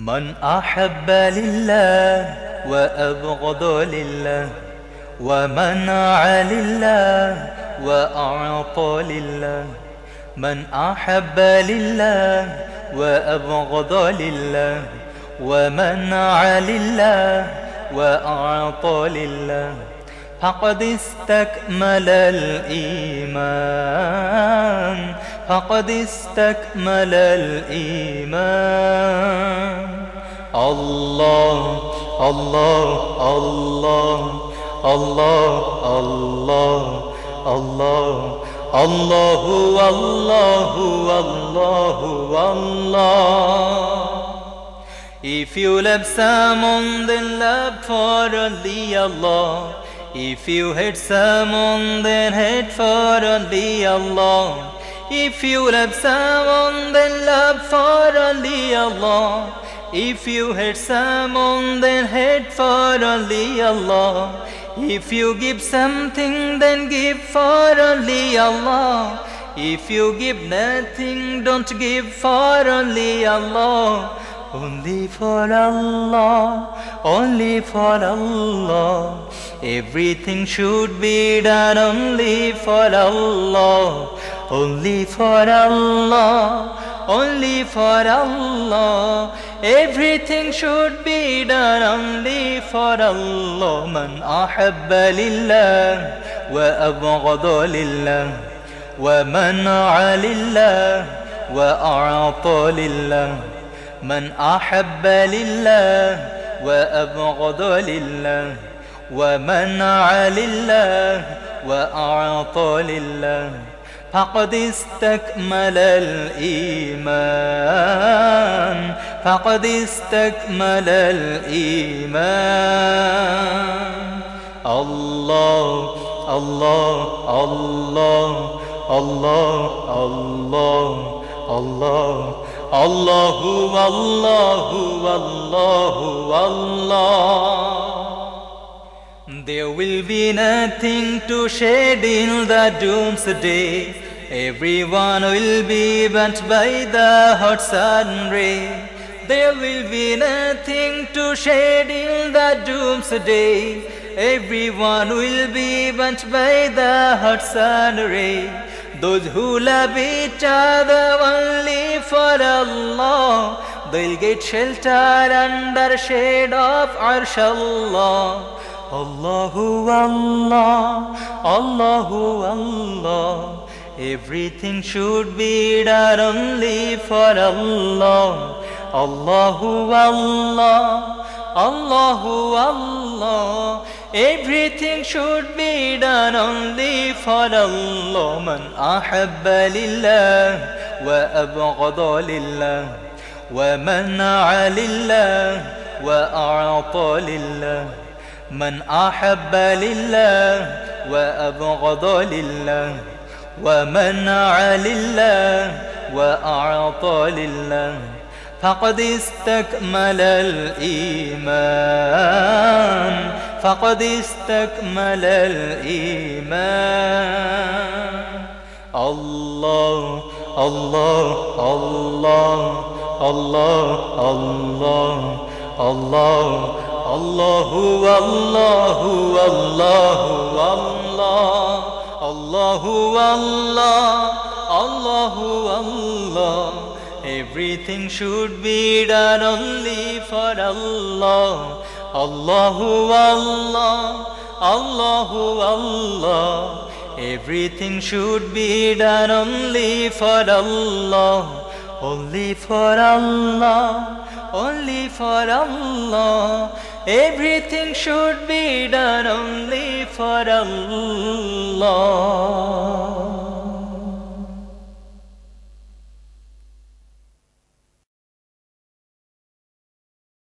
من أحب لله وأبغض لله ومنع لله وأعطى لله. من أحب لله وأبغض لله ومنع لله وأعطى لله. فقد استكمل الإيمان. فقد استكمل الإيمان الله الله الله الله الله الله الله والله والله والله If you love someone then love for only Allah If you hate someone then hate for only Allah If you love someone then love for only Allah. If you hate someone then hate for only Allah. If you give something then give for only Allah. If you give nothing don't give for only Allah Only for Allah, only for Allah Everything should be done only for Allah Only for Allah, only for Allah Everything should be done only for Allah من أحب لله وأبغض لله ومنع لله وأعطى لله من أحب لله وأبغض لله ومنع لله وأعطى لله فقد استكمل الإيمان فقد استكمل الإيمان الله الله الله الله الله الله الله Allahu আল্লাহু আল্লাহু Allah. There will be nothing to shed in the doomsday. Everyone will be burnt by the hot sun ray. There will be nothing to shed in the doomsday. Everyone will be burnt by the hot sun ray. Those who love each other only for Allah. They'll get shelter under shade of Arsh Allah. Allahu Allah, Allahu Allah. Everything should be done only for Allah. Allahu Allah, Allahu Allah. Everything should be done only for Allah. Man ahabba lillah. وأبغض لله ومنع لله وأعطى لله. من أحب لله وأبغض لله. ومنع لله وأعطى لله. فقد استكمل الإيمان فقد استكمل الإيمان. الله Allah Allah Allah Allah Allah Allah, Allah, Allah, Allah Allah, Allah Allah, Allah. Everything should be done only for Allah. Allahu Allah Allahu Allah. Everything should be done only for Allah Only for Allah Only for Allah. Everything should be done only for Allah